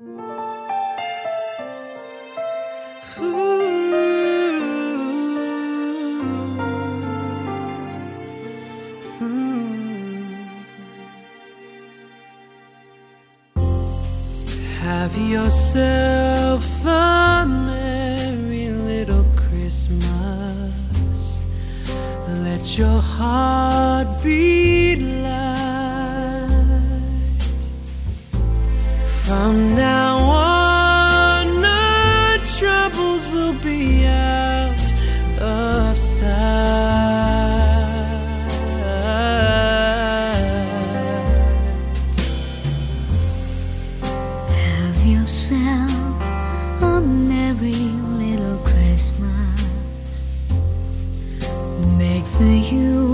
Have yourself a merry little Christmas. Let your heart beat out of sight. Have yourself a merry little Christmas. Make the Yuletide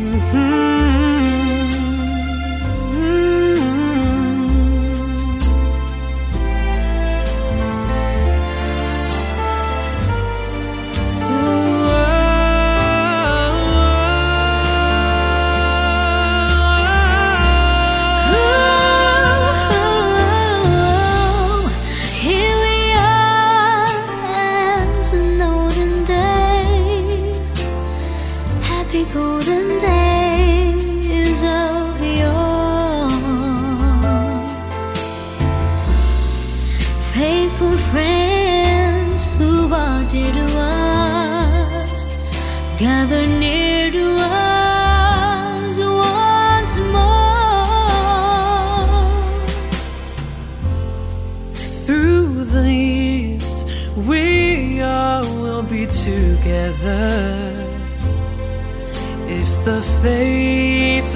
Here gather near to us once more. Through the years, we all will be together. If the fate